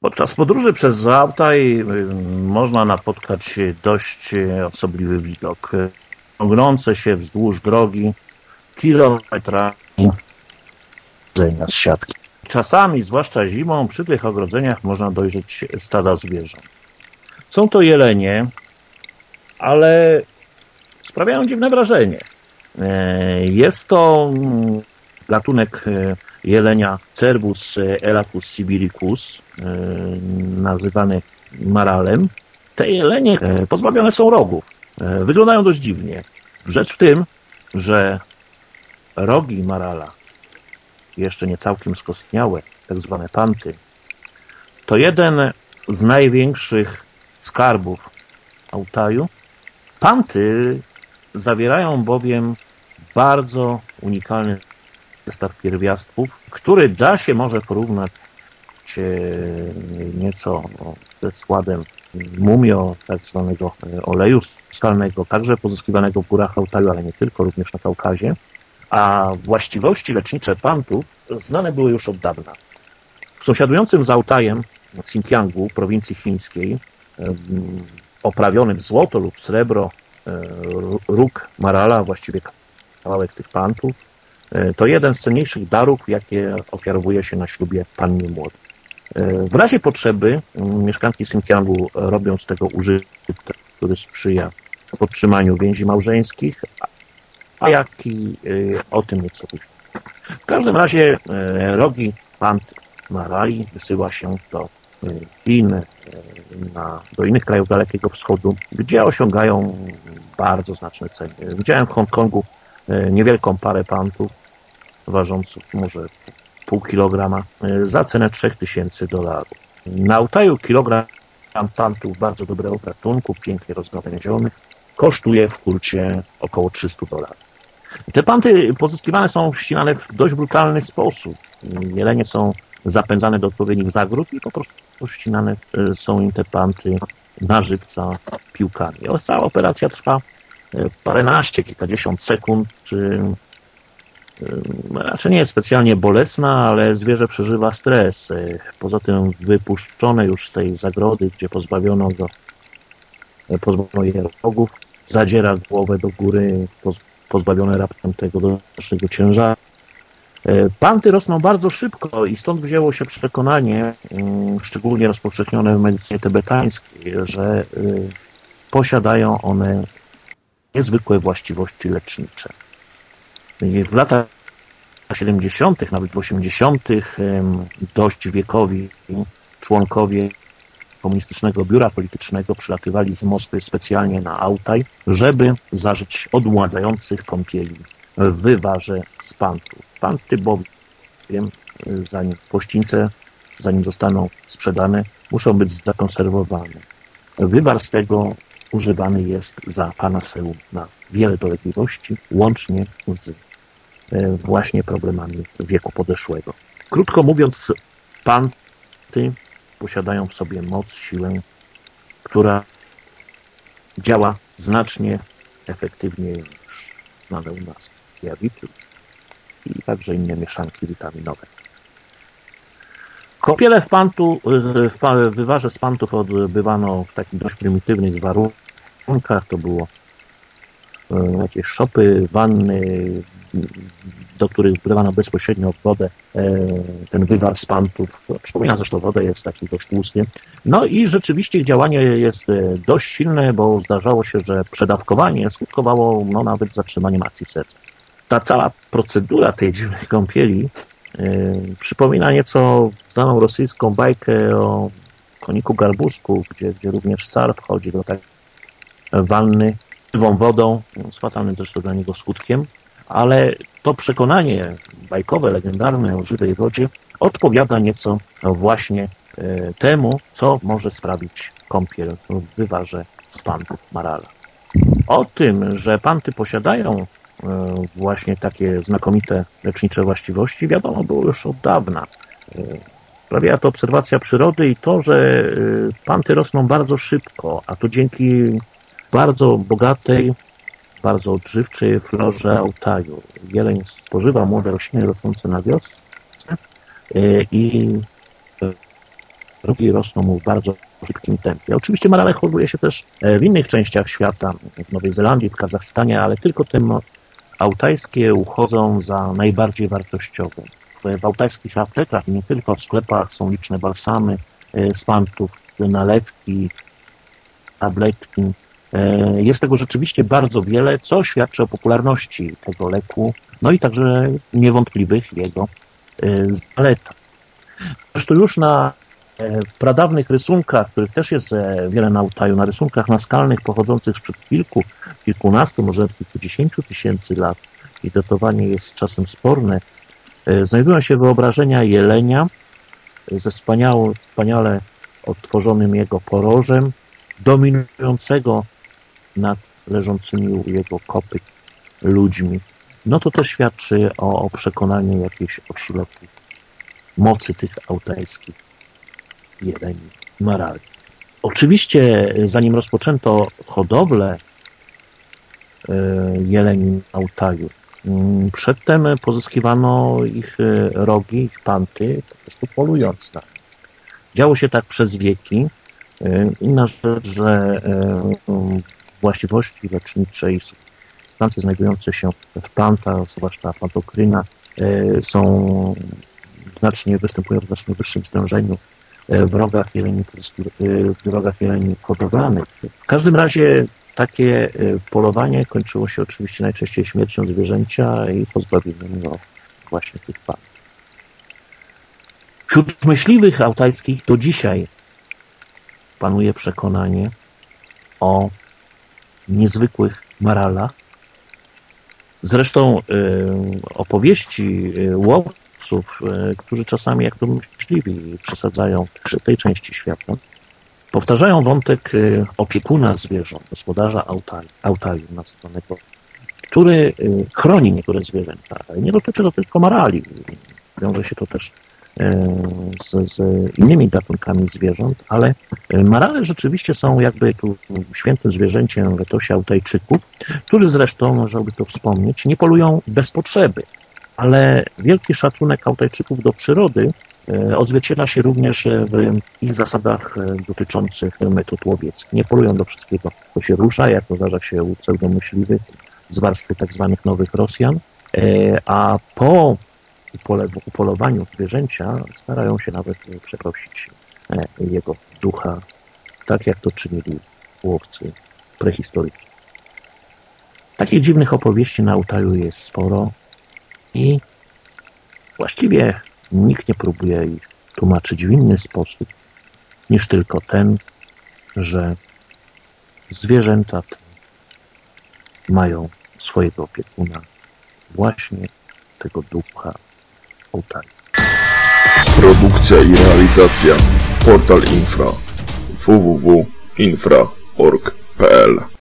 Podczas podróży przez Załtaj można napotkać dość osobliwy widok. Ciągnące się wzdłuż drogi kilometrami z siatki. Czasami, zwłaszcza zimą, przy tych ogrodzeniach można dojrzeć stada zwierząt. Są to jelenie, ale sprawiają dziwne wrażenie. Jest to gatunek jelenia Cervus elacus sibiricus, nazywany maralem. Te jelenie pozbawione są rogów. Wyglądają dość dziwnie. Rzecz w tym, że rogi marala, jeszcze nie całkiem skostniałe, tak zwane panty, to jeden z największych skarbów Altaju. Panty zawierają bowiem bardzo unikalny zestaw pierwiastków, który da się może porównać nieco ze składem mumio, tak zwanego oleju skalnego, także pozyskiwanego w górach Altaju, ale nie tylko, również na Kaukazie. A właściwości lecznicze pantów znane były już od dawna. W sąsiadującym z Altajem, Xinjiangu, prowincji chińskiej, oprawiony w złoto lub srebro róg marala, właściwie kawałek tych pantów, to jeden z cenniejszych darów, jakie ofiarowuje się na ślubie pannie młodej. W razie potrzeby mieszkanki Xinjiangu robią z tego użytek, który sprzyja podtrzymaniu więzi małżeńskich, a jak i o tym nieco później. W każdym razie rogi pant marali wysyła się do Chin, na, do innych krajów Dalekiego Wschodu, gdzie osiągają bardzo znaczne ceny. Widziałem w Hongkongu niewielką parę pantów, ważących może pół kilograma, za cenę 3000 dolarów. Na Altaju kilogram pantów bardzo dobrego gatunku, pięknie rozgałęzionych, kosztuje w kurcie około 300 dolarów. Te panty pozyskiwane są ścinane w dość brutalny sposób. Jelenie są zapędzane do odpowiednich zagród i po prostu ścinane są im te panty na żywca piłkami. Cała operacja trwa paręnaście, kilkadziesiąt sekund. Raczej nie jest specjalnie bolesna, ale zwierzę przeżywa stres. Poza tym wypuszczone już z tej zagrody, gdzie pozbawiono go pozbawiono je rogów, zadziera głowę do góry, pozbawione raptem tego dodatecznego ciężaru. Panty rosną bardzo szybko i stąd wzięło się przekonanie, szczególnie rozpowszechnione w medycynie tybetańskiej, że posiadają one niezwykłe właściwości lecznicze. W latach 70., nawet w 80., dość wiekowi członkowie komunistycznego biura politycznego przylatywali z Moskwy specjalnie na Altaj, żeby zażyć odmładzających kąpieli w wywarze z pantów. Panty bowiem, zanim pościńce, zanim zostaną sprzedane, muszą być zakonserwowane. Wywar z tego używany jest za panaseum na wiele dolegliwości, łącznie z właśnie problemami wieku podeszłego. Krótko mówiąc, panty posiadają w sobie moc, siłę, która działa znacznie efektywniej niż znane u nas jawitu i także inne mieszanki witaminowe. Kąpiele w, pantu, w wywarze z pantów odbywano w takich dość prymitywnych warunkach. To było jakieś szopy, wanny, do których wlewano bezpośrednio wodę, ten wywar z pantów. Przypomina zresztą wodę, jest taki dość tłusty. No i rzeczywiście działanie jest dość silne, bo zdarzało się, że przedawkowanie skutkowało no, nawet zatrzymaniem akcji serca. Ta cała procedura tej dziwnej kąpieli przypomina nieco znaną rosyjską bajkę o koniku garbusku, gdzie, gdzie również car wchodzi do tak wanny żywą wodą, z fatalnym zresztą dla niego skutkiem, ale to przekonanie bajkowe, legendarne o żywej wodzie odpowiada nieco właśnie temu, co może sprawić kąpiel w wywarze z pantów Marala. O tym, że panty posiadają właśnie takie znakomite lecznicze właściwości, wiadomo było już od dawna. Sprawiała to obserwacja przyrody i to, że panty rosną bardzo szybko, a to dzięki bardzo bogatej, bardzo odżywczej florze Altaju. Jeleń spożywa młode rośliny rosnące na wiosnę i rogi rosną mu w bardzo szybkim tempie. Oczywiście marale hoduje się też e, w innych częściach świata, w Nowej Zelandii, w Kazachstanie, ale tylko te mo- altajskie uchodzą za najbardziej wartościowe. W, altajskich aptekach nie tylko w sklepach są liczne balsamy e, z pantów, nalewki, tabletki. E, Jest tego rzeczywiście bardzo wiele, co świadczy o popularności tego leku, no i także niewątpliwych jego e, zaletach. Zresztą już na w pradawnych rysunkach, których też jest e, wiele na Altaju, na rysunkach naskalnych pochodzących sprzed kilku, kilkunastu, może kilkudziesięciu tysięcy lat, i datowanie jest czasem sporne, e, znajdują się wyobrażenia jelenia ze wspaniałą, wspaniale odtworzonym jego porożem, dominującego nad leżącymi u jego kopyt ludźmi. No to też świadczy o, o przekonaniu jakiejś o mocy tych altajskich jeleni marali. Oczywiście, zanim rozpoczęto hodowlę e, jeleni na mm, przedtem pozyskiwano ich e, rogi, ich panty, po prostu polując na nie. Działo się tak przez wieki. E, Inna rzecz, że właściwości lecznicze i substancje znajdujące się w plantach, zwłaszcza pantokryna, e, są znacznie, występują w znacznie wyższym stężeniu w rogach jeleni, e, w rogach jeleni hodowlanych. W każdym razie takie e, polowanie kończyło się oczywiście najczęściej śmiercią zwierzęcia i pozbawieniem go właśnie tych pan. Wśród myśliwych altajskich do dzisiaj panuje przekonanie o niezwykłych maralach. Zresztą e, opowieści e, łowców, e, którzy czasami, jak to myśliwi, przesadzają w tej części świata, powtarzają wątek e, opiekuna zwierząt, gospodarza Altaju nazywanego, który e, chroni niektóre zwierzęta. Nie dotyczy to tylko marali. Wiąże się to też e, z, z innymi gatunkami zwierząt, ale marale rzeczywiście są jakby tu świętym zwierzęciem w etosie Altajczyków, którzy zresztą, można by to wspomnieć, nie polują bez potrzeby. Ale wielki szacunek Altajczyków do przyrody odzwierciedla się również e, w ich zasadach e, dotyczących metod łowieckich. Nie polują do wszystkiego, co się rusza, jak zdarza się u pseudomyśliwych z warstwy tak zwanych nowych Rosjan, e, a po upolowaniu zwierzęcia starają się nawet e, przeprosić e, jego ducha, tak jak to czynili łowcy prehistoryczni. Takich dziwnych opowieści na Altaju jest sporo i właściwie nikt nie próbuje ich tłumaczyć w inny sposób niż tylko ten, że zwierzęta mają swojego opiekuna właśnie tego ducha Altaju. Produkcja i realizacja Portal Infra www.infra.org.pl